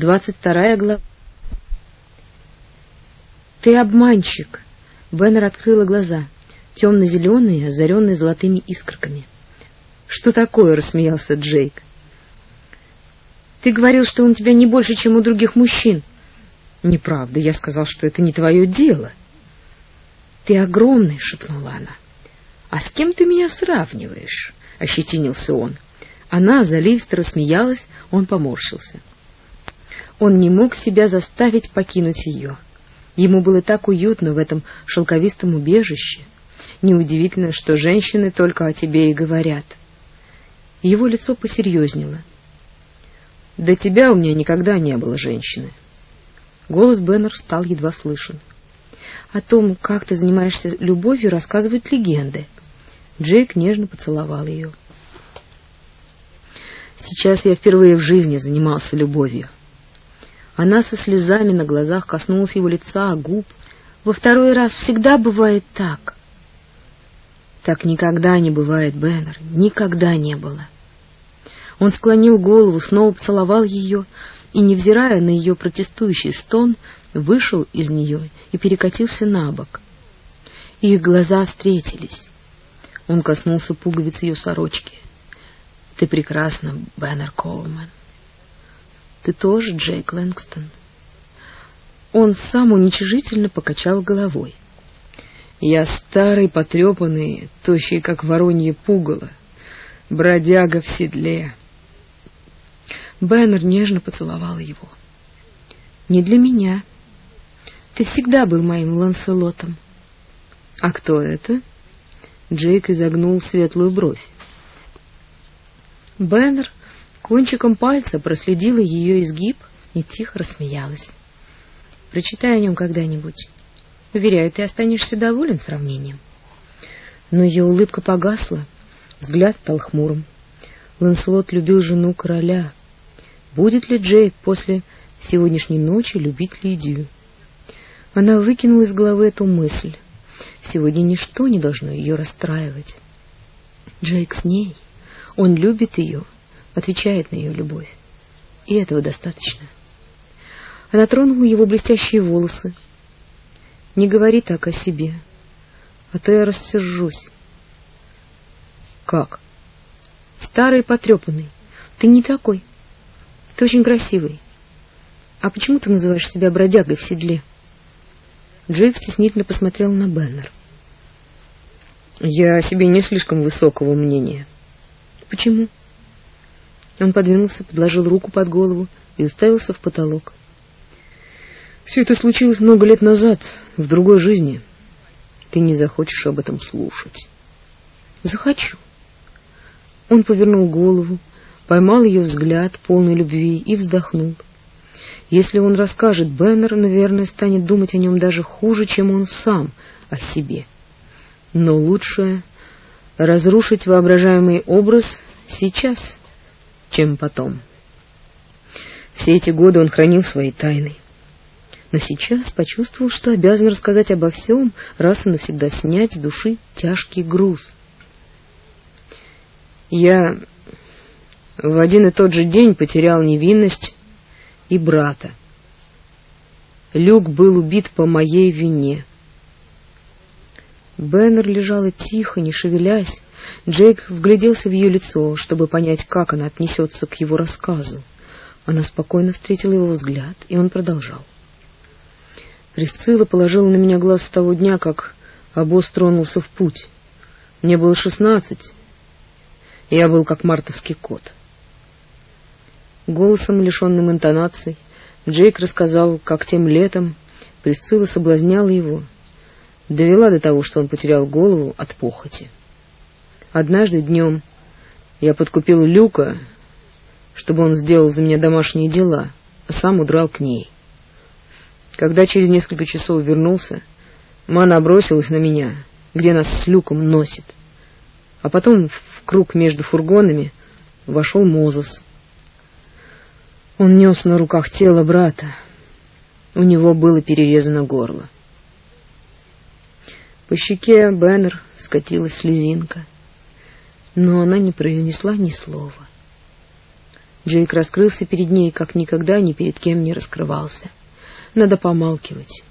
Двадцать вторая глава. Ты обманщик. Беннер открыла глаза, темно-зеленые, озаренные золотыми искорками. Что такое? рассмеялся Джейк. Ты говорил, что он тебя не больше, чем у других мужчин. Неправда, я сказал, что это не твое дело. Ты огромный, шепнула она. А с кем ты меня сравниваешь? ощетинился он. Она заливисто рассмеялась, он поморщился. Он не мог себя заставить покинуть ее. Ему было так уютно в этом шелковистом убежище. Неудивительно, что женщины только о тебе и говорят. Его лицо посерьезнело. До тебя у меня никогда не было женщины. Голос Беннер стал едва слышен. О том, как ты занимаешься любовью, рассказывают легенды. Джейк нежно поцеловал ее. Сейчас я впервые в жизни занимался любовью. Она со слезами на глазах коснулась его лица, губ. Во второй раз всегда бывает так. Так никогда не бывает, Беннер, никогда не было. Он склонил голову, снова поцеловал ее и, невзирая на ее протестующий стон, вышел из нее и перекатился на бок. Их глаза встретились. Он коснулся пуговиц ее сорочки. Ты прекрасна, Беннер Коулман. Ты тоже, Джейк Лэнгстон. Он сам уничижительно покачал головой. Я старый, потрепанный, тощий, как воронье пугало, бродяга в седле. Беннер нежно поцеловал его. Не для меня. Ты всегда был моим Ланселотом. А кто это? Джейк изогнул светлую бровь. Беннер кончиком пальца проследила ее изгиб и тихо рассмеялась. Прочитай о нем когда-нибудь. Уверяю, ты останешься доволен сравнением. Но ее улыбка погасла, взгляд стал хмурым. Ланселот любил жену короля, Будет ли Джейк после сегодняшней ночи любить Лидию? Она выкинула из головы эту мысль. Сегодня ничто не должно ее расстраивать. Джейк с ней. Он любит ее, отвечает на ее любовь. И этого достаточно. Она тронула его блестящие волосы. Не говори так о себе, а то я рассержусь. Как? Старый потрепанный. Ты не такой. Ты очень красивый. А почему ты называешь себя бродягой в седле? Джейк стеснительно посмотрел на Беннер. Я о себе не слишком высокого мнения. Почему? Он подвинулся, подложил руку под голову и уставился в потолок. Все это случилось много лет назад, в другой жизни. Ты не захочешь об этом слушать. Захочу. Он повернул голову, поймал ее взгляд, полный любви, и вздохнул. Если он расскажет, Беннер, наверное, станет думать о нем даже хуже, чем он сам о себе. Но лучше разрушить воображаемый образ сейчас, чем потом. Все эти годы он хранил свои тайны. Но сейчас почувствовал, что обязан рассказать обо всем, раз и навсегда снять с души тяжкий груз. Я в один и тот же день потерял невинность и брата. Люк был убит по моей вине. Беннер лежала тихо, не шевелясь. Джейк вгляделся в ее лицо, чтобы понять, как она отнесется к его рассказу. Она спокойно встретила его взгляд, и он продолжал. Присцилла положила на меня глаз с того дня, как обоз тронулся в путь. Мне было шестнадцать. Я был как мартовский кот. Голосом, лишенным интонаций, Джейк рассказал, как тем летом Присцилла соблазняла его, довела до того, что он потерял голову от похоти. Однажды днем я подкупил Люка, чтобы он сделал за меня домашние дела, а сам удрал к ней. Когда через несколько часов вернулся, Мана бросилась на меня, где нас с Люком носит. А потом в круг между фургонами вошел Мозес — он нес на руках тело брата. У него было перерезано горло. По щеке Беннер скатилась слезинка, но она не произнесла ни слова. Джейк раскрылся перед ней, как никогда ни перед кем не раскрывался. Надо помалкивать.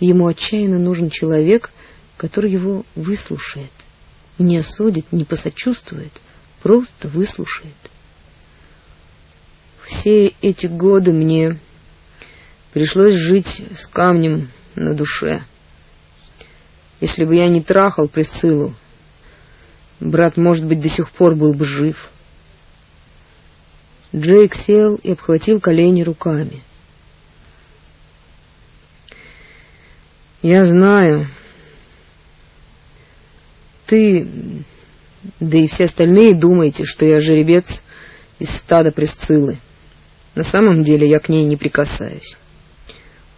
Ему отчаянно нужен человек, который его выслушает, не осудит, не посочувствует, просто выслушает. Все эти годы мне пришлось жить с камнем на душе. Если бы я не трахал Присциллу, брат, может быть, до сих пор был бы жив. Джейк сел и обхватил колени руками. Я знаю. Ты, да и все остальные думаете, что я жеребец из стада Пресциллы. На самом деле я к ней не прикасаюсь.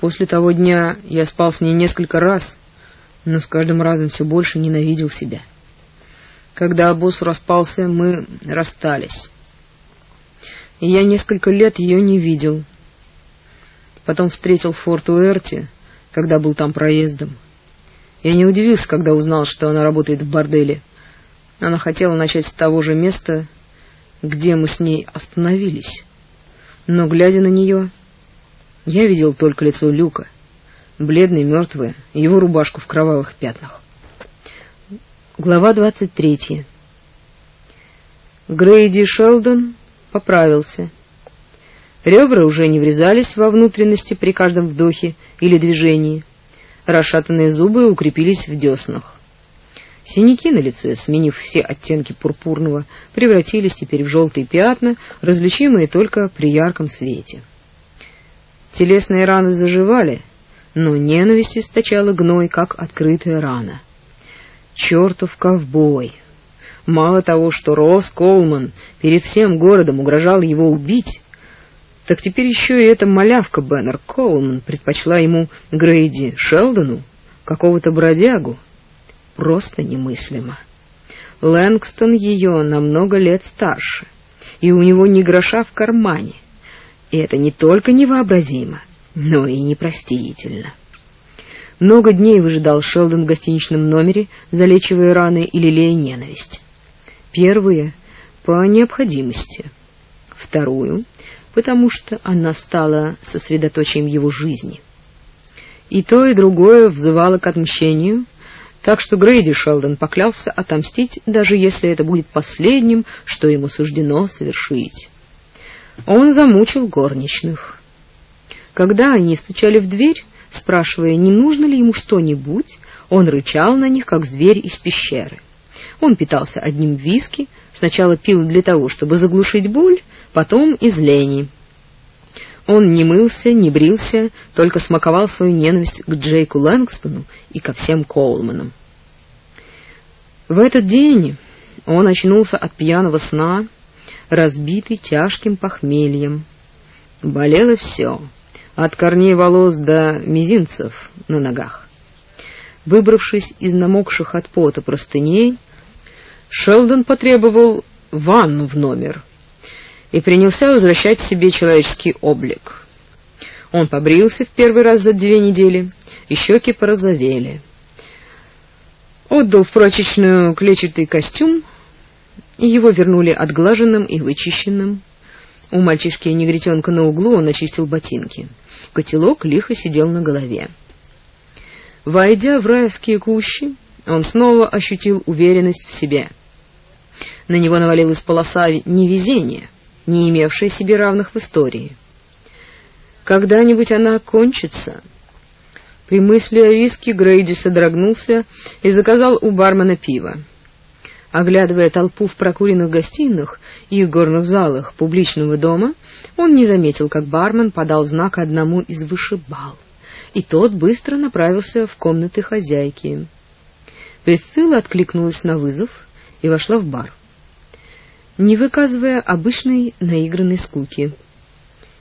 После того дня я спал с ней несколько раз, но с каждым разом все больше ненавидел себя. Когда обоз распался, мы расстались. И я несколько лет ее не видел. Потом встретил Форт Уэрте, когда был там проездом. Я не удивился, когда узнал, что она работает в борделе. Она хотела начать с того же места, где мы с ней остановились. Но, глядя на нее, я видел только лицо Люка, бледное, мертвое, его рубашку в кровавых пятнах. Глава двадцать третья. Грейди Шелдон поправился. Ребра уже не врезались во внутренности при каждом вдохе или движении. Расшатанные зубы укрепились в деснах. Синяки на лице, сменив все оттенки пурпурного, превратились теперь в желтые пятна, различимые только при ярком свете. Телесные раны заживали, но ненависть источала гной, как открытая рана. Чертов ковбой! Мало того, что Росс Колман перед всем городом угрожал его убить, так теперь еще и эта малявка Беннер Коулман предпочла ему Грейди Шелдону, какого-то бродягу. Просто немыслимо. Лэнгстон ее на много лет старше, и у него ни гроша в кармане. И это не только невообразимо, но и непростительно. Много дней выжидал Шелдон в гостиничном номере, залечивая раны и лелея ненависть. Первые — по необходимости. Вторую потому что она стала сосредоточием его жизни. И то, и другое взывало к отмщению, так что Грейди Шелдон поклялся отомстить, даже если это будет последним, что ему суждено совершить. Он замучил горничных. Когда они стучали в дверь, спрашивая, не нужно ли ему что-нибудь, он рычал на них, как зверь из пещеры. Он питался одним виски, сначала пил для того, чтобы заглушить боль, потом из лени. Он не мылся, не брился, только смаковал свою ненависть к Джейку Лэнгстону и ко всем Коулманам. В этот день он очнулся от пьяного сна, разбитый тяжким похмельем. Болело все, от корней волос до мизинцев на ногах. Выбравшись из намокших от пота простыней, Шелдон потребовал ванну в номер — и принялся возвращать себе человеческий облик. Он побрился в первый раз за две недели, и щеки порозовели. Отдал в прачечную клетчатый костюм, и его вернули отглаженным и вычищенным. У мальчишки и негритенка на углу он очистил ботинки. Котелок лихо сидел на голове. Войдя в райские кущи, он снова ощутил уверенность в себе. На него навалилась полоса невезения не имевшая себе равных в истории. Когда-нибудь она кончится. При мысли о виске Грейди содрогнулся и заказал у бармена пиво. Оглядывая толпу в прокуренных гостиных и горных залах публичного дома, он не заметил, как бармен подал знак одному из вышибал, и тот быстро направился в комнаты хозяйки. Присцилла откликнулась на вызов и вошла в бар не выказывая обычной наигранной скуки.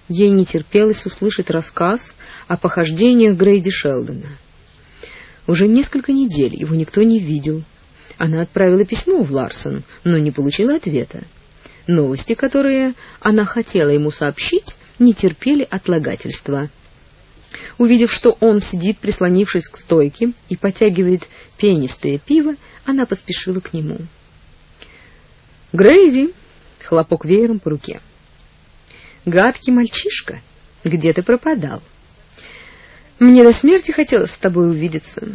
Ей не терпелось услышать рассказ о похождениях Грейди Шелдона. Уже несколько недель его никто не видел. Она отправила письмо в Ларсон, но не получила ответа. Новости, которые она хотела ему сообщить, не терпели отлагательства. Увидев, что он сидит, прислонившись к стойке, и потягивает пенистое пиво, она поспешила к нему. Грейзи, хлопок веером по руке. Гадкий мальчишка, где ты пропадал? Мне до смерти хотелось с тобой увидеться.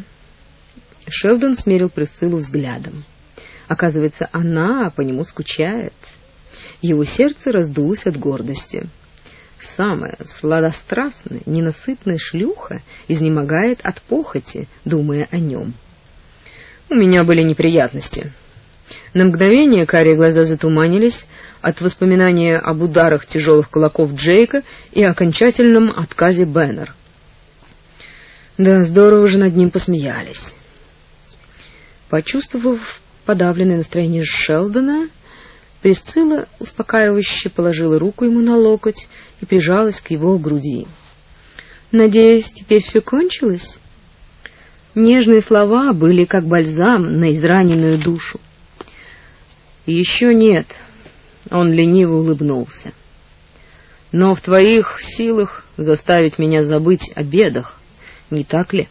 Шелдон смерил Присциллу взглядом. Оказывается, она по нему скучает. Его сердце раздулось от гордости. Самая сладострастная, ненасытная шлюха изнемогает от похоти, думая о нем. У меня были неприятности. На мгновение карие глаза затуманились от воспоминания об ударах тяжелых кулаков Джейка и окончательном отказе Беннер. Да здорово же над ним посмеялись. Почувствовав подавленное настроение Шелдона, Присцилла успокаивающе положила руку ему на локоть и прижалась к его груди. «Надеюсь, теперь все кончилось?» Нежные слова были как бальзам на израненную душу. «Еще нет», — он лениво улыбнулся. «Но в твоих силах заставить меня забыть о бедах, не так ли?»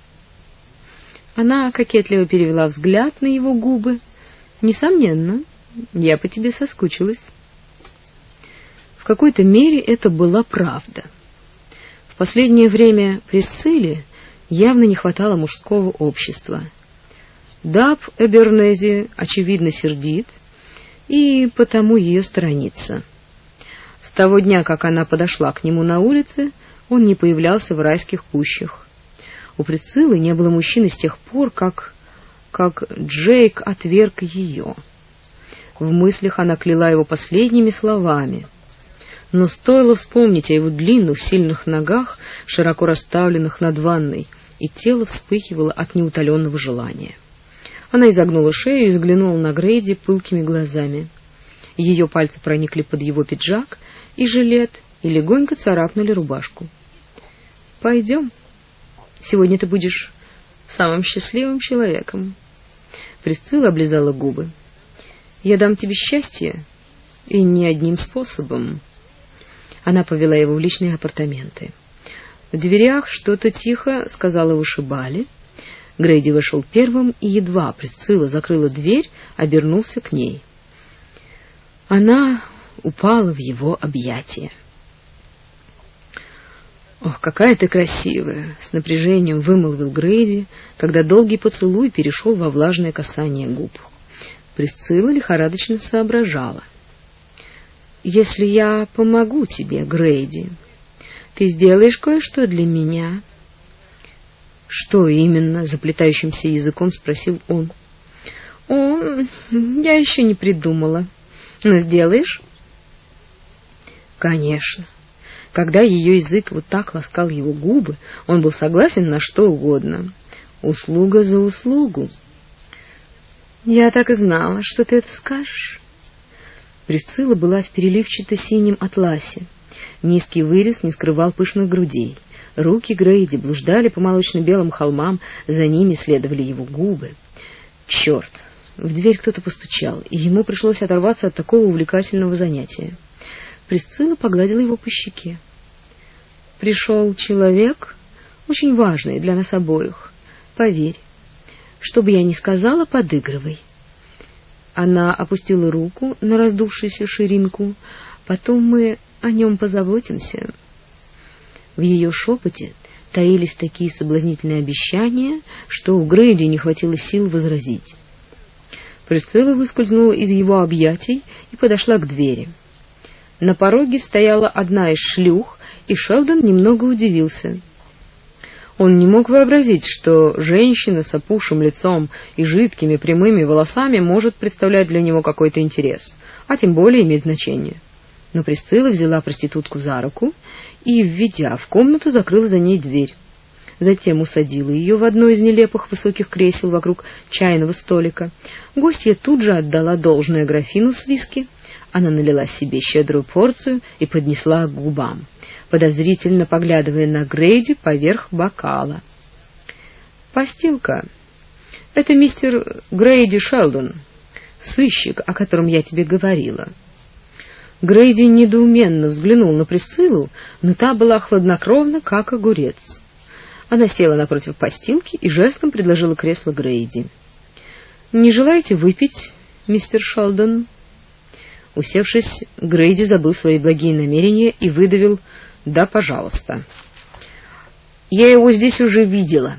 Она кокетливо перевела взгляд на его губы. «Несомненно, я по тебе соскучилась». В какой-то мере это была правда. В последнее время Присцилле явно не хватало мужского общества. Даб Эбернези, очевидно, сердит, и потому ее сторонится. С того дня, как она подошла к нему на улице, он не появлялся в райских пущах. У Присциллы не было мужчины с тех пор, как как Джейк отверг ее. В мыслях она кляла его последними словами но стоило вспомнить о его длинных, сильных ногах, широко расставленных над ванной, и тело вспыхивало от неутоленного желания. Она изогнула шею и взглянула на Грейди пылкими глазами. Ее пальцы проникли под его пиджак и жилет и легонько царапнули рубашку. «Пойдем. Сегодня ты будешь самым счастливым человеком». Присцилла облизала губы. «Я дам тебе счастье, и не одним способом». Она повела его в личные апартаменты. В дверях что-то тихо сказала вышибали. Грейди вошел первым и едва Присцилла закрыла дверь, обернулся к ней. Она упала в его объятия. «Ох, какая ты красивая!» — с напряжением вымолвил Грейди, когда долгий поцелуй перешел во влажное касание губ. Присцилла лихорадочно соображала — если я помогу тебе, Грейди, ты сделаешь кое-что для меня. Что именно, заплетающимся языком спросил он. О, я еще не придумала. Но сделаешь? Конечно. Когда ее язык вот так ласкал его губы, он был согласен на что угодно. Услуга за услугу. Я так и знала, что ты это скажешь. Присцилла была в переливчато-синем атласе. Низкий вырез не скрывал пышных грудей. Руки Грейди блуждали по молочно-белым холмам, за ними следовали его губы. Черт! В дверь кто-то постучал, и ему пришлось оторваться от такого увлекательного занятия. Присцилла погладила его по щеке. Пришел человек, очень важный для нас обоих. Поверь, что бы я ни сказала, подыгрывай. Она опустила руку на раздувшуюся ширинку. Потом мы о нем позаботимся. В ее шепоте таились такие соблазнительные обещания, что у Грейди не хватило сил возразить. Присцилла выскользнула из его объятий и подошла к двери. На пороге стояла одна из шлюх, и Шелдон немного удивился — он не мог вообразить, что женщина с опухшим лицом и жидкими прямыми волосами может представлять для него какой-то интерес, а тем более иметь значение. Но Присцилла взяла проститутку за руку и, введя в комнату, закрыла за ней дверь. Затем усадила ее в одно из нелепых высоких кресел вокруг чайного столика. Гостья тут же отдала должное графину с виски. Она налила себе щедрую порцию и поднесла к губам подозрительно поглядывая на Грейди поверх бокала. «Постилка. Это мистер Грейди Шелдон, сыщик, о котором я тебе говорила». Грейди недоуменно взглянул на Присциллу, но та была хладнокровна, как огурец. Она села напротив постилки и жестом предложила кресло Грейди. «Не желаете выпить, мистер Шелдон?» Усевшись, Грейди забыл свои благие намерения и выдавил «Да, пожалуйста». «Я его здесь уже видела.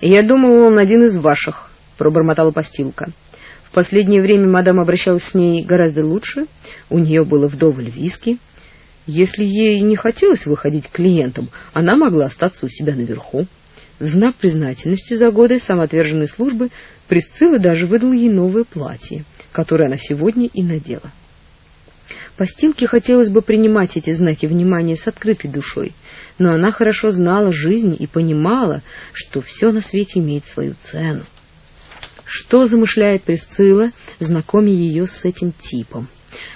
Я думала, он один из ваших», — пробормотала постилка. В последнее время мадам обращалась с ней гораздо лучше, у нее было вдоволь виски. Если ей не хотелось выходить к клиентам, она могла остаться у себя наверху. В знак признательности за годы самоотверженной службы Присцилла даже выдала ей новое платье, которое она сегодня и надела. Постилке хотелось бы принимать эти знаки внимания с открытой душой, но она хорошо знала жизнь и понимала, что все на свете имеет свою цену. Что замышляет Присцилла, знакомя ее с этим типом?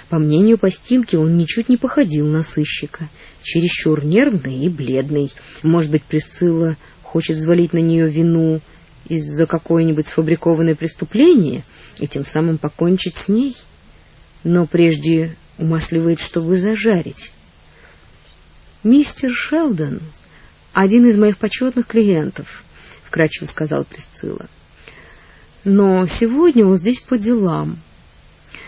По мнению Постилки, он ничуть не походил на сыщика, чересчур нервный и бледный. Может быть, Присцилла хочет взвалить на нее вину из-за какое-нибудь сфабрикованное преступление и тем самым покончить с ней? Но прежде умасливает, чтобы зажарить. Мистер Шелдон один из моих почетных клиентов, вкратчиво сказал Присцилла. Но сегодня он здесь по делам.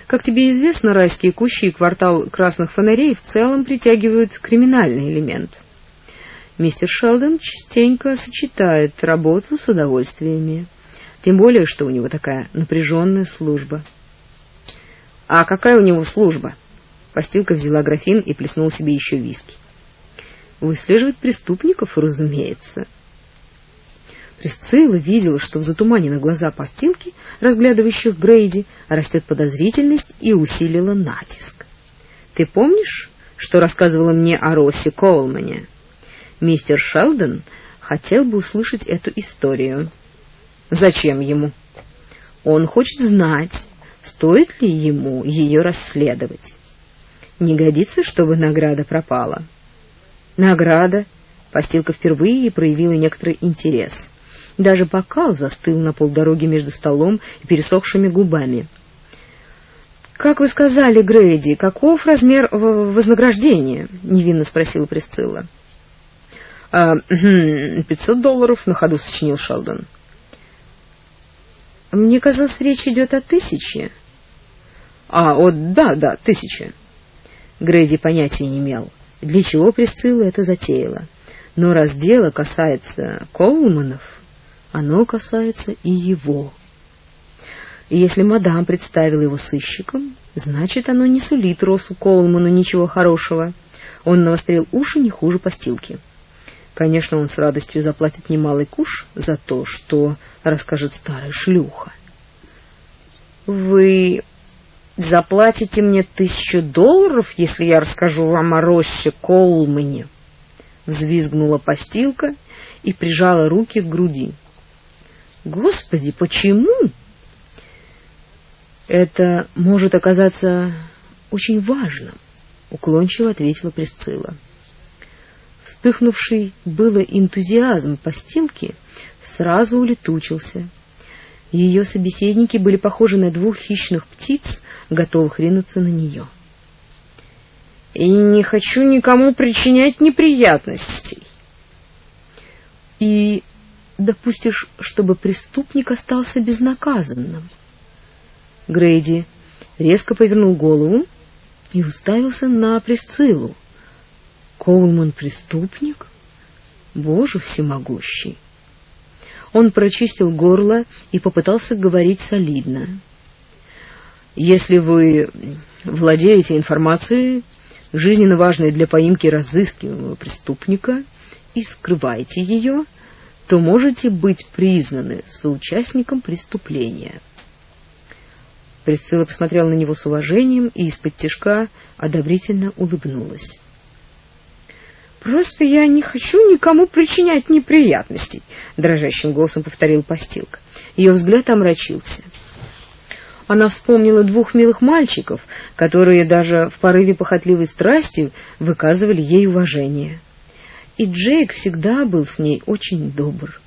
Как тебе известно, райские кущи и квартал красных фонарей в целом притягивают криминальный элемент. Мистер Шелдон частенько сочетает работу с удовольствиями, тем более, что у него такая напряженная служба. А какая у него служба? Постилка взяла графин и плеснула себе еще виски. Выслеживать преступников, разумеется. Присцилла видела, что в затуманенных глазах постилки, разглядывающих Грейди, растет подозрительность и усилила натиск. Ты помнишь, что рассказывала мне о Россе Коулмане? Мистер Шелдон хотел бы услышать эту историю. Зачем ему? Он хочет знать, стоит ли ему ее расследовать. Не годится, чтобы награда пропала. Награда. Постилка впервые проявила некоторый интерес. Даже бокал застыл на полдороги между столом и пересохшими губами. Как вы сказали, Грейди, каков размер вознаграждения? невинно спросила Присцилла. А, пятьсот долларов на ходу сочинил Шелдон. Мне казалось, речь идет о тысяче. А, вот да, да, тысяча. Грейди понятия не имел, для чего Присцилла это затеяла. Но раз дело касается Коулманов, оно касается и его. И если мадам представила его сыщиком, значит, оно не сулит Росу Коулману ничего хорошего. Он навострил уши не хуже постилки. Конечно, он с радостью заплатит немалый куш за то, что расскажет старая шлюха. Вы заплатите мне тысячу долларов, если я расскажу вам о Роще Коулмане, взвизгнула постилка и прижала руки к груди. Господи, почему? Это может оказаться очень важным, уклончиво ответила Присцилла. Вспыхнувший было энтузиазм постилки сразу улетучился. Ее собеседники были похожи на двух хищных птиц, готовых ринуться на нее. И не хочу никому причинять неприятностей. И допустишь, чтобы преступник остался безнаказанным. Грейди резко повернул голову и уставился на Присциллу. Коулман преступник? Боже всемогущий! Он прочистил горло и попытался говорить солидно. Если вы владеете информацией, жизненно важной для поимки разыскиваемого преступника, и скрываете ее, то можете быть признаны соучастником преступления. Присцилла посмотрела на него с уважением и из-под тишка одобрительно улыбнулась. Просто я не хочу никому причинять неприятностей, дрожащим голосом повторил постилка. Ее взгляд омрачился. Она вспомнила двух милых мальчиков, которые даже в порыве похотливой страсти выказывали ей уважение. И Джейк всегда был с ней очень добр.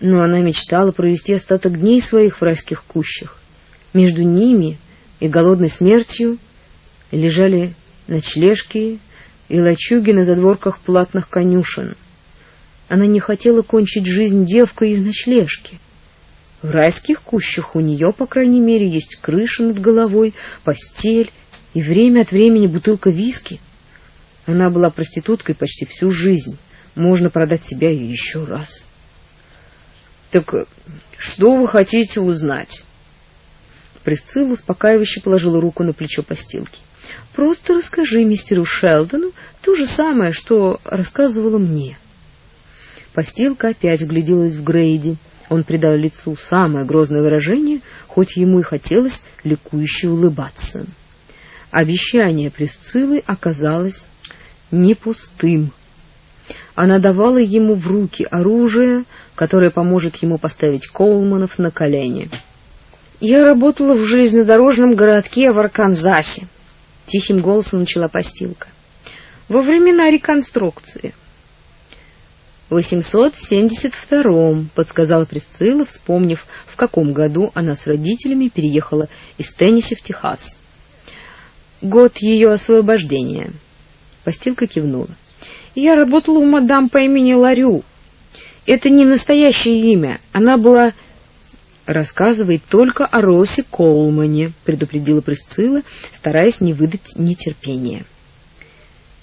Но она мечтала провести остаток дней своих в райских кущах. Между ними и голодной смертью лежали ночлежки и лачуги на задворках платных конюшен. Она не хотела кончить жизнь девкой из ночлежки. В райских кущах у нее, по крайней мере, есть крыша над головой, постель и время от времени бутылка виски. Она была проституткой почти всю жизнь. Можно продать себя еще раз. Так что вы хотите узнать? Присцилла успокаивающе положила руку на плечо постилки. Просто расскажи мистеру Шелдону то же самое, что рассказывала мне. Постилка опять вгляделась в Грейди. Он придал лицу самое грозное выражение, хоть ему и хотелось ликующе улыбаться. Обещание Присциллы оказалось не пустым. Она давала ему в руки оружие, которое поможет ему поставить Колманов на колени. Я работала в железнодорожном городке в Арканзасе, тихим голосом начала постилка. Во времена реконструкции. В 872-м, подсказала Присцилла, вспомнив, в каком году она с родителями переехала из Теннесси в Техас. Год ее освобождения. Постилка кивнула. Я работала у мадам по имени Ларю. Это не настоящее имя. Она была рассказывает только о Росе Колмане, предупредила Присцилла, стараясь не выдать нетерпения.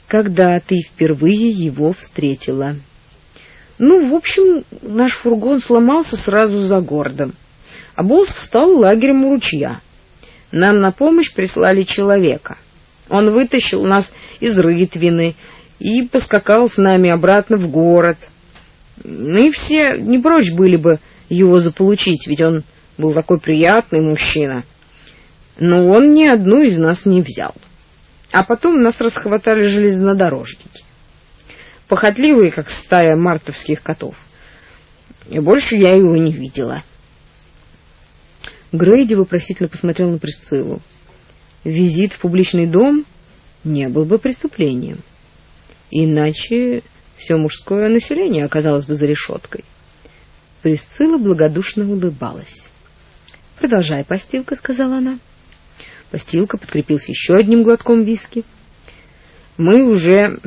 Когда ты впервые его встретила? Ну, в общем, наш фургон сломался сразу за городом. А босс встал лагерем у ручья. Нам на помощь прислали человека. Он вытащил нас из Рытвины и поскакал с нами обратно в город. Мы все не прочь были бы его заполучить, ведь он был такой приятный мужчина. Но он ни одну из нас не взял. А потом нас расхватали железнодорожники. Похотливые, как стая мартовских котов. И больше я его не видела. Грейди вопросительно посмотрел на Присциллу. Визит в публичный дом не был бы преступлением. Иначе все мужское население оказалось бы за решеткой. Присцилла благодушно улыбалась. «Продолжай, постилка», — сказала она. Постилка подкрепился еще одним глотком виски. «Мы уже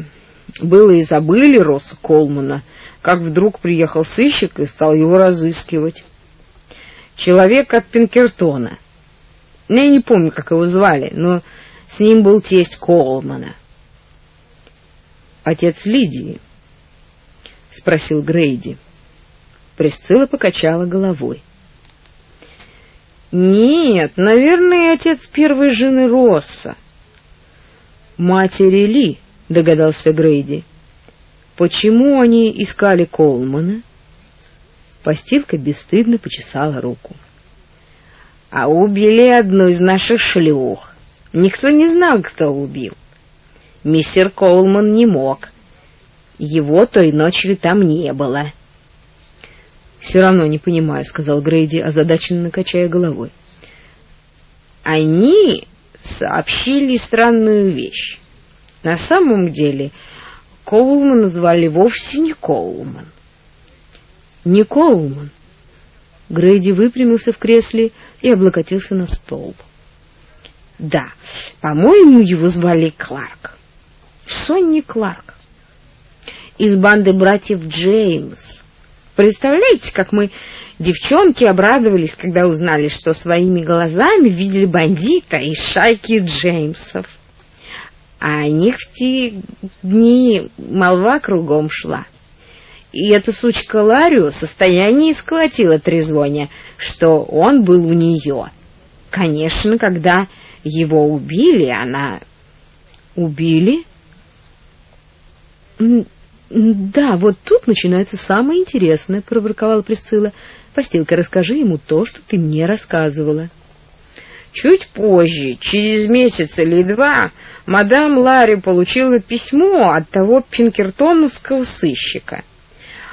было и забыли Росса Колмана, как вдруг приехал сыщик и стал его разыскивать. Человек от Пинкертона. Я не помню, как его звали, но с ним был тесть Колмана. Отец Лидии, спросил Грейди. Присцилла покачала головой. Нет, наверное, отец первой жены Росса. Матери Ли, догадался Грейди. Почему они искали Колмана? Постилка бесстыдно почесала руку. А убили одну из наших шлюх. Никто не знал, кто убил. Мистер Колман не мог. Его той ночью там не было. Все равно не понимаю, сказал Грейди, озадаченно качая головой. Они сообщили странную вещь. На самом деле, Коулман назвали вовсе не Коулман. Не Коулман. Грейди выпрямился в кресле и облокотился на стол. Да, по-моему, его звали Кларк. Сонни Кларк. Из банды братьев Джеймс. Представляете, как мы, девчонки, обрадовались, когда узнали, что своими глазами видели бандита из шайки Джеймсов. А о них в те дни молва кругом шла. И эта сучка Ларию состояние сколотила трезвоня, что он был у нее. Конечно, когда его убили, она... Убили? Да, вот тут начинается самое интересное, проворковала Присцилла. Постилка, расскажи ему то, что ты мне рассказывала. Чуть позже, через месяц или два, мадам Ларри получила письмо от того пинкертоновского сыщика.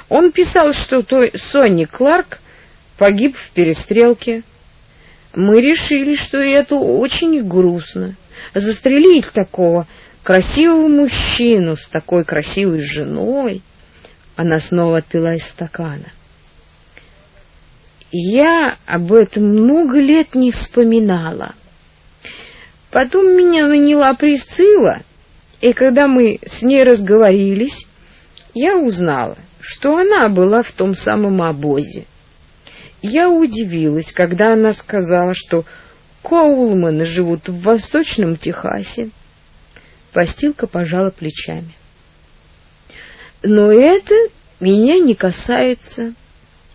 Он писал, что той Сонни Кларк погиб в перестрелке. Мы решили, что это очень грустно. Застрелить такого красивого мужчину с такой красивой женой. Она снова отпила из стакана. Я об этом много лет не вспоминала. Потом меня наняла Присцилла, и когда мы с ней разговорились, я узнала, что она была в том самом обозе. Я удивилась, когда она сказала, что Коулманы живут в Восточном Техасе. Постилка пожала плечами. Но это меня не касается.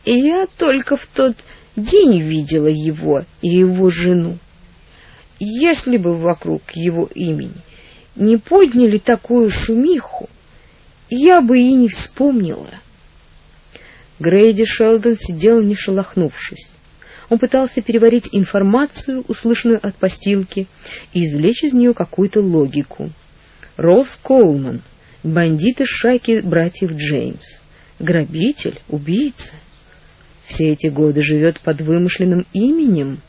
И я только в тот день видела его и его жену. Если бы вокруг его имени не подняли такую шумиху, я бы и не вспомнила. Грейди Шелдон сидел не шелохнувшись. Он пытался переварить информацию, услышанную от постилки, и извлечь из нее какую-то логику. Росс Коулман, бандит из шайки братьев Джеймс, грабитель, убийца. Все эти годы живет под вымышленным именем.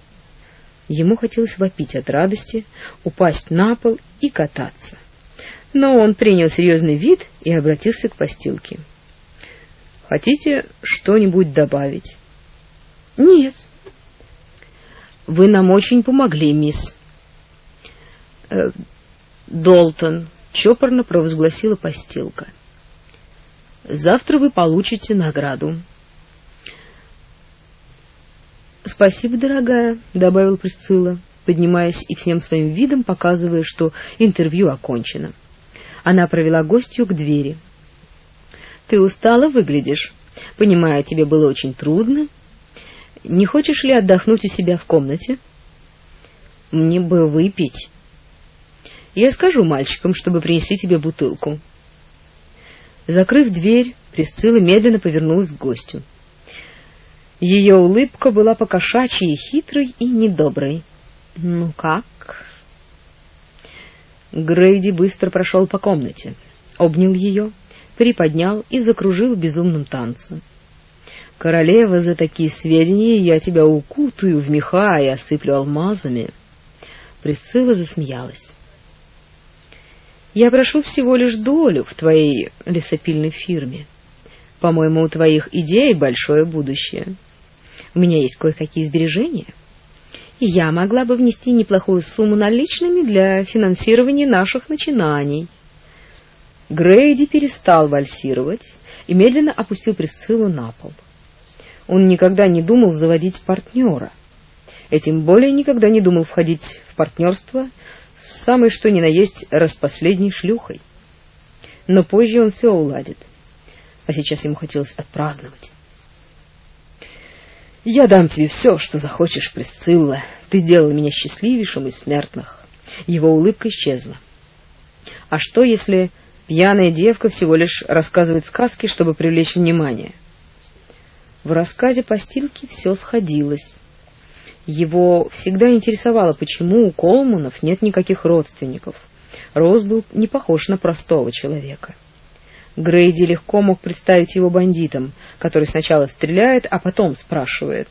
Ему хотелось вопить от радости, упасть на пол и кататься. Но он принял серьезный вид и обратился к постилке. Хотите что-нибудь добавить? Нет. Вы нам очень помогли, мисс. Э, Долтон чопорно провозгласила постилка. Завтра вы получите награду. Спасибо, дорогая, добавила Присцилла, поднимаясь и всем своим видом показывая, что интервью окончено. Она провела гостью к двери. Ты устала выглядишь. Понимаю, тебе было очень трудно. Не хочешь ли отдохнуть у себя в комнате? Мне бы выпить. Я скажу мальчикам, чтобы принесли тебе бутылку. Закрыв дверь, Присцилла медленно повернулась к гостю. Ее улыбка была покошачьей, хитрой и недоброй. Ну как? Грейди быстро прошел по комнате, обнял ее, приподнял и закружил в безумном танце. Королева, за такие сведения я тебя укутаю в меха и осыплю алмазами. Присцилла засмеялась. Я прошу всего лишь долю в твоей лесопильной фирме. По-моему, у твоих идей большое будущее. У меня есть кое-какие сбережения. И я могла бы внести неплохую сумму наличными для финансирования наших начинаний. Грейди перестал вальсировать и медленно опустил Присциллу на пол. Он никогда не думал заводить партнера, и тем более никогда не думал входить в партнерство самой что ни на есть распоследней шлюхой. Но позже он все уладит. А сейчас ему хотелось отпраздновать. Я дам тебе все, что захочешь, Присцилла. Ты сделала меня счастливейшим из смертных. Его улыбка исчезла. А что, если пьяная девка всего лишь рассказывает сказки, чтобы привлечь внимание? В рассказе Постилки все сходилось. Его всегда интересовало, почему у Колманов нет никаких родственников. Роуз был не похож на простого человека. Грейди легко мог представить его бандитом, который сначала стреляет, а потом спрашивает.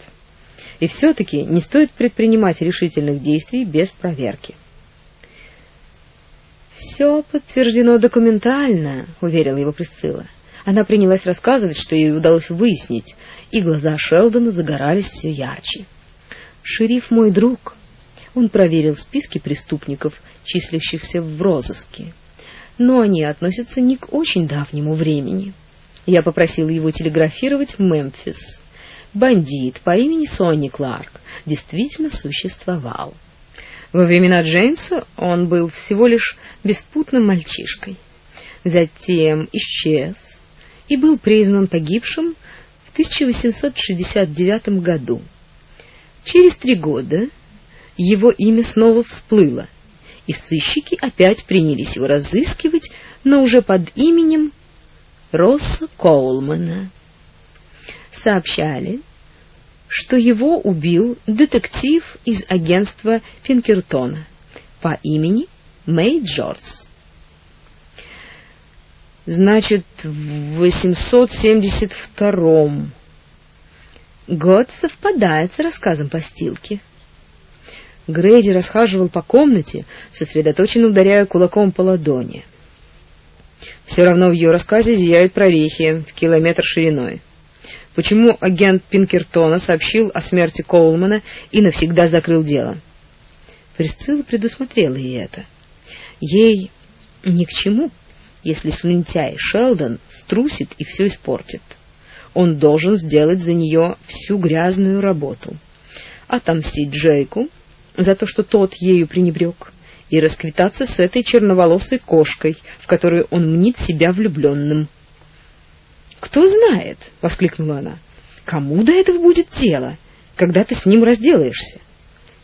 И все-таки не стоит предпринимать решительных действий без проверки. «Все подтверждено документально», — уверила его Присцилла. Она принялась рассказывать, что ей удалось выяснить, и глаза Шелдона загорались все ярче. «Шериф мой друг. Он проверил списки преступников, числящихся в розыске. Но они относятся не к очень давнему времени. Я попросил его телеграфировать в Мемфис. Бандит по имени Сонни Кларк действительно существовал. Во времена Джеймса он был всего лишь беспутным мальчишкой. Затем исчез, и был признан погибшим в 1869 году. Через три года его имя снова всплыло, и сыщики опять принялись его разыскивать, но уже под именем Росса Коулмана. Сообщали, что его убил детектив из агентства Пинкертона по имени Мэй Джордж. Значит, в 872-м. Год совпадает с рассказом постилки. Грейди расхаживал по комнате, сосредоточенно ударяя кулаком по ладони. Все равно в ее рассказе зияют прорехи в километр шириной. Почему агент Пинкертона сообщил о смерти Коулмана и навсегда закрыл дело? Присцилла предусмотрела и это. Ей ни к чему если слюнтяй Шелдон струсит и все испортит. Он должен сделать за нее всю грязную работу. Отомстить Джейку за то, что тот ею пренебрег, и расквитаться с этой черноволосой кошкой, в которую он мнит себя влюбленным. «Кто знает!» — воскликнула она. «Кому до этого будет дело, когда ты с ним разделаешься?»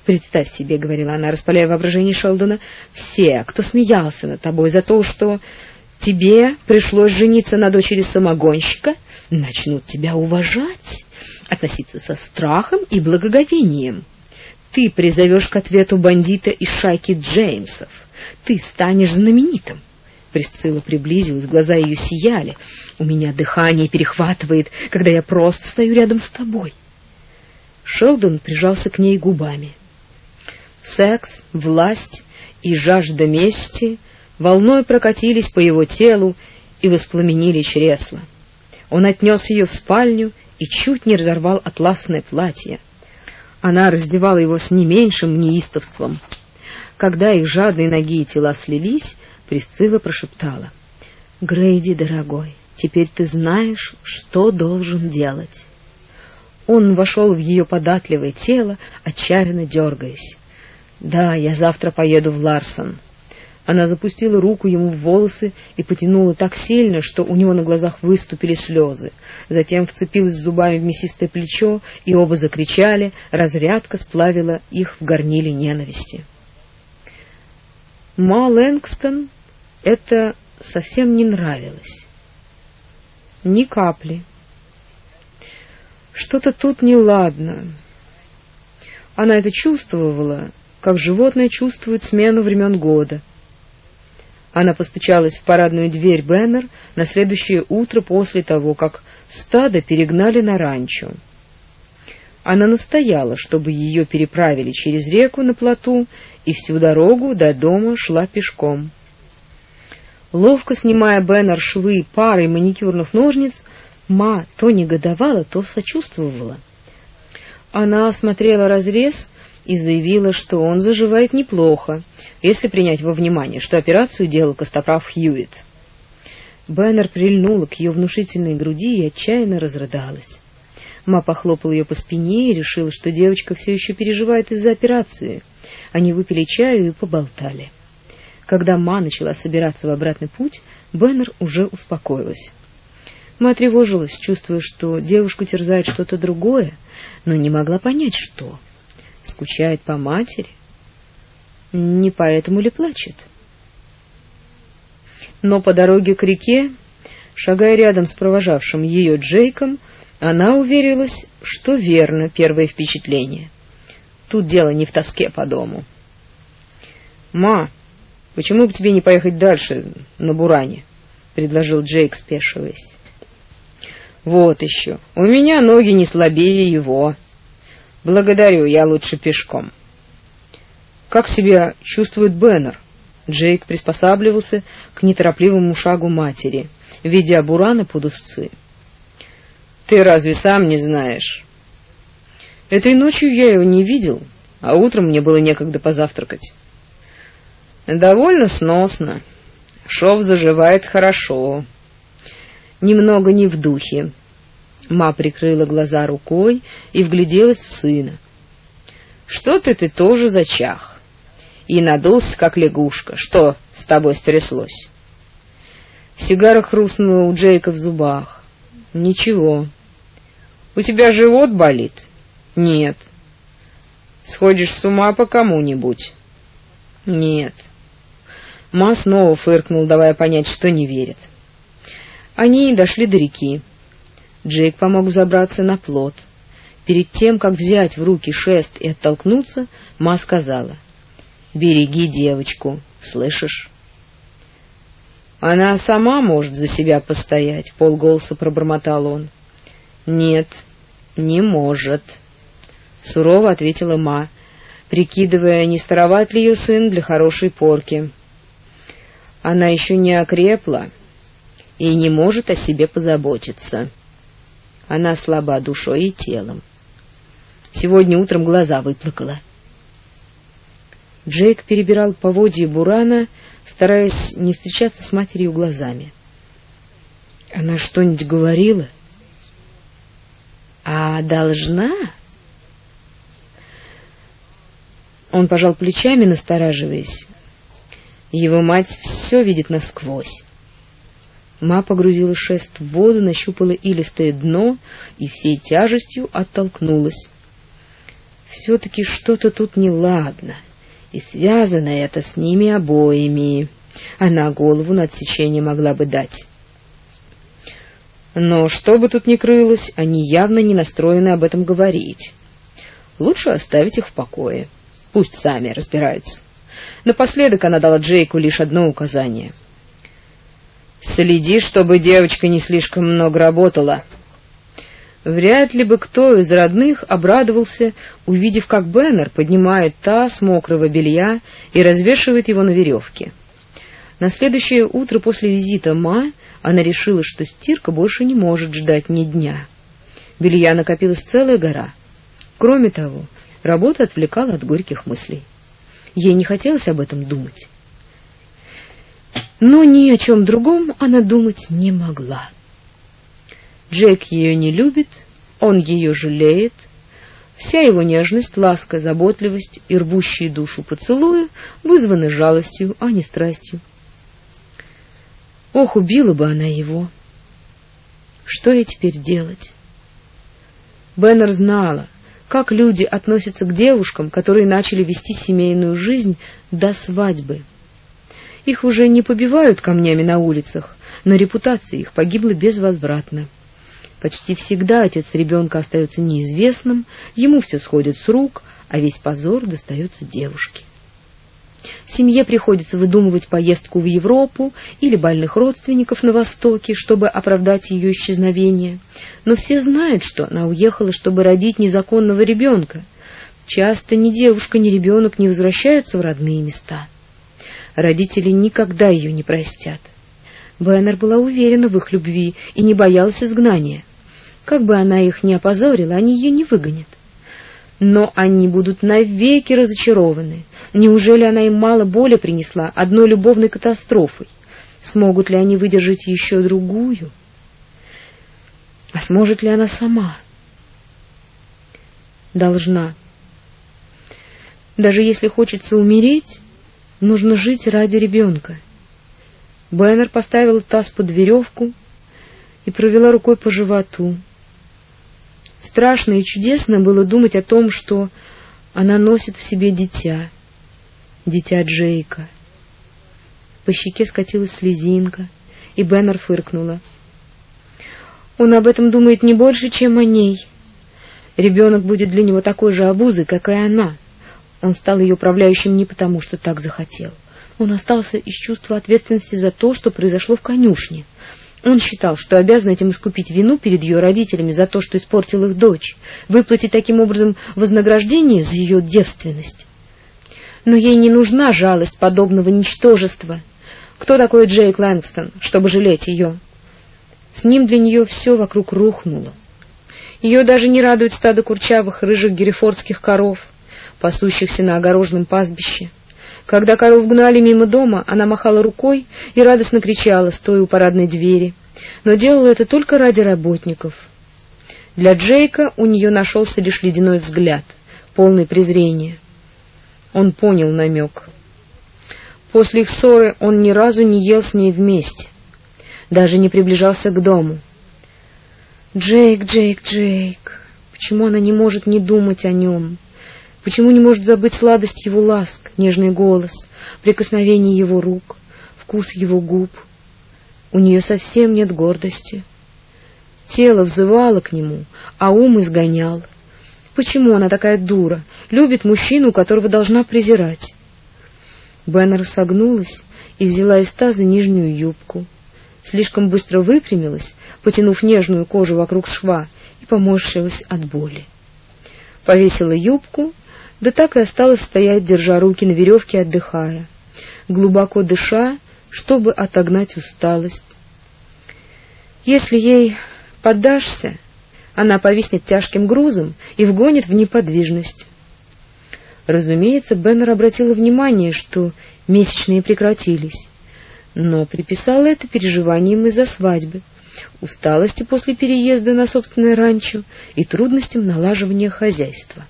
«Представь себе», — говорила она, распаляя воображение Шелдона, — «все, кто смеялся над тобой за то, что тебе пришлось жениться на дочери самогонщика, начнут тебя уважать, относиться со страхом и благоговением. Ты призовешь к ответу бандита из шайки Джеймсов. Ты станешь знаменитым. Присцилла приблизилась, глаза ее сияли. У меня дыхание перехватывает, когда я просто стою рядом с тобой. Шелдон прижался к ней губами. Секс, власть и жажда мести волной прокатились по его телу и воспламенили чресла. Он отнес ее в спальню и чуть не разорвал атласное платье. Она раздевала его с не меньшим неистовством. Когда их жадные ноги и тела слились, Присцилла прошептала: "Грейди, дорогой, теперь ты знаешь, что должен делать". Он вошел в ее податливое тело, отчаянно дергаясь. "Да, я завтра поеду в Ларсон". Она запустила руку ему в волосы и потянула так сильно, что у него на глазах выступили слезы. Затем вцепилась зубами в мясистое плечо, и оба закричали, разрядка сплавила их в горниле ненависти. Ма Лэнгстон это совсем не нравилось. Ни капли. Что-то тут неладно. Она это чувствовала, как животное чувствует смену времен года — она постучалась в парадную дверь Беннер на следующее утро после того, как стадо перегнали на ранчо. Она настояла, чтобы ее переправили через реку на плоту, и всю дорогу до дома шла пешком. Ловко снимая Беннер швы парой маникюрных ножниц, Ма то негодовала, то сочувствовала. Она осмотрела разрез и заявила, что он заживает неплохо, если принять во внимание, что операцию делал Костоправ Хьюитт. Бэннер прильнула к ее внушительной груди и отчаянно разрыдалась. Ма похлопал ее по спине и решила, что девочка все еще переживает из-за операции. Они выпили чаю и поболтали. Когда Ма начала собираться в обратный путь, Бэннер уже успокоилась. Ма тревожилась, чувствуя, что девушку терзает что-то другое, но не могла понять, что скучает по матери. Не поэтому ли плачет? Но по дороге к реке, шагая рядом с провожавшим ее Джейком, она уверилась, что верно первое впечатление. Тут дело не в тоске по дому. «Ма, почему бы тебе не поехать дальше, на Буране?» — предложил Джейк, спешиваясь. «Вот еще. У меня ноги не слабее его», Благодарю, я лучше пешком. Как себя чувствует Беннер? Джейк приспосабливался к неторопливому шагу матери, ведя Бурана под узцы. Ты разве сам не знаешь? Этой ночью я его не видел, а утром мне было некогда позавтракать. Довольно сносно. Шов заживает хорошо. Немного не в духе. Ма прикрыла глаза рукой и вгляделась в сына. Что-то ты тоже зачах. И надулся, как лягушка. Что с тобой стряслось? Сигара хрустнула у Джейка в зубах. Ничего. У тебя живот болит? Нет. Сходишь с ума по кому-нибудь? Нет. Ма снова фыркнул, давая понять, что не верит. Они дошли до реки. Джейк помог забраться на плот. Перед тем, как взять в руки шест и оттолкнуться, Ма сказала, «Береги девочку, слышишь?» «Она сама может за себя постоять», — полголоса пробормотал он. «Нет, не может», — сурово ответила Ма, прикидывая, не староват ли ее сын для хорошей порки. «Она еще не окрепла и не может о себе позаботиться». Она слаба душой и телом. Сегодня утром глаза выплакала. Джейк перебирал поводья Бурана, стараясь не встречаться с матерью глазами. Она что-нибудь говорила? А должна? Он пожал плечами, настораживаясь. Его мать все видит насквозь. Ма погрузила шест в воду, нащупала илистое дно и всей тяжестью оттолкнулась. Все-таки что-то тут неладно, и связано это с ними обоими. Она голову на отсечение могла бы дать. Но что бы тут ни крылось, они явно не настроены об этом говорить. Лучше оставить их в покое. Пусть сами разбираются. Напоследок она дала Джейку лишь одно указание. «Следи, чтобы девочка не слишком много работала». Вряд ли бы кто из родных обрадовался, увидев, как Беннер поднимает таз мокрого белья и развешивает его на веревке. На следующее утро после визита Ма она решила, что стирка больше не может ждать ни дня. Белья накопилась целая гора. Кроме того, работа отвлекала от горьких мыслей. Ей не хотелось об этом думать. Но ни о чем другом она думать не могла. Джек ее не любит, он ее жалеет. Вся его нежность, ласка, заботливость и рвущие душу поцелуя вызваны жалостью, а не страстью. Ох, убила бы она его. Что ей теперь делать? Беннер знала, как люди относятся к девушкам, которые начали вести семейную жизнь до свадьбы. Их уже не побивают камнями на улицах, но репутация их погибла безвозвратно. Почти всегда отец ребенка остается неизвестным, ему все сходит с рук, а весь позор достается девушке. Семье приходится выдумывать поездку в Европу или больных родственников на Востоке, чтобы оправдать ее исчезновение. Но все знают, что она уехала, чтобы родить незаконного ребенка. Часто ни девушка, ни ребенок не возвращаются в родные места. Родители никогда ее не простят. Беннер была уверена в их любви и не боялась изгнания. Как бы она их ни опозорила, они ее не выгонят. Но они будут навеки разочарованы. Неужели она им мало боли принесла одной любовной катастрофой? Смогут ли они выдержать еще другую? А сможет ли она сама? Должна. Даже если хочется умереть, нужно жить ради ребенка. Беннер поставила таз под веревку и провела рукой по животу. Страшно и чудесно было думать о том, что она носит в себе дитя, дитя Джейка. По щеке скатилась слезинка, и Беннер фыркнула. Он об этом думает не больше, чем о ней. Ребенок будет для него такой же обузой, как и она. Он стал ее управляющим не потому, что так захотел. Он остался из чувства ответственности за то, что произошло в конюшне. Он считал, что обязан этим искупить вину перед ее родителями за то, что испортил их дочь, выплатить таким образом вознаграждение за ее девственность. Но ей не нужна жалость подобного ничтожества. Кто такой Джейк Лэнгстон, чтобы жалеть ее? С ним для нее все вокруг рухнуло. Ее даже не радует стадо курчавых рыжих герефордских коров, пасущихся на огороженном пастбище. Когда коров гнали мимо дома, она махала рукой и радостно кричала, стоя у парадной двери, но делала это только ради работников. Для Джейка у нее нашелся лишь ледяной взгляд, полный презрения. Он понял намек. После их ссоры он ни разу не ел с ней вместе, даже не приближался к дому. Джейк, Джейк, Джейк. Почему она не может не думать о нем? Почему не может забыть сладость его ласк, нежный голос, прикосновение его рук, вкус его губ? У нее совсем нет гордости. Тело взывало к нему, а ум изгонял. Почему она такая дура, любит мужчину, которого должна презирать? Беннер согнулась и взяла из таза нижнюю юбку. Слишком быстро выпрямилась, потянув нежную кожу вокруг шва, и поморщилась от боли. Повесила юбку да так и осталась стоять, держа руки на веревке, отдыхая, глубоко дыша, чтобы отогнать усталость. Если ей поддашься, она повиснет тяжким грузом и вгонит в неподвижность. Разумеется, Беннер обратила внимание, что месячные прекратились, но приписала это переживаниям из-за свадьбы. усталости после переезда на собственное ранчо и трудностям налаживания хозяйства.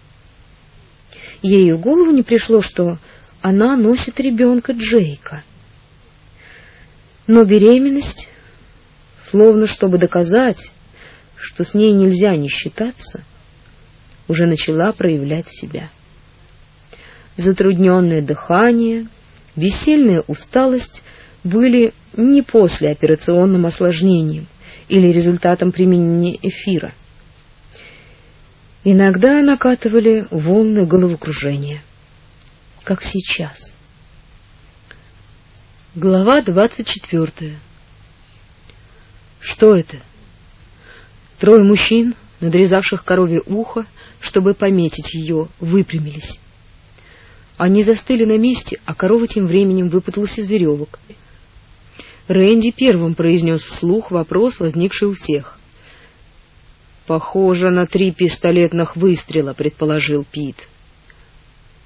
Ей в голову не пришло, что она носит ребенка Джейка. Но беременность, словно чтобы доказать, что с ней нельзя не считаться, уже начала проявлять себя. Затрудненное дыхание, бессильная усталость были не послеоперационным осложнением или результатом применения эфира. Иногда накатывали волны головокружения, как сейчас. Глава двадцать четвертая. Что это? Трое мужчин, надрезавших корове ухо, чтобы пометить ее, выпрямились. Они застыли на месте, а корова тем временем выпуталась из веревок. Рэнди первым произнес вслух вопрос, возникший у всех. Похоже на три пистолетных выстрела, предположил Пит.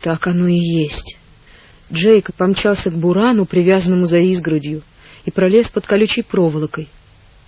Так оно и есть. Джейк помчался к бурану, привязанному за изгородью, и пролез под колючей проволокой.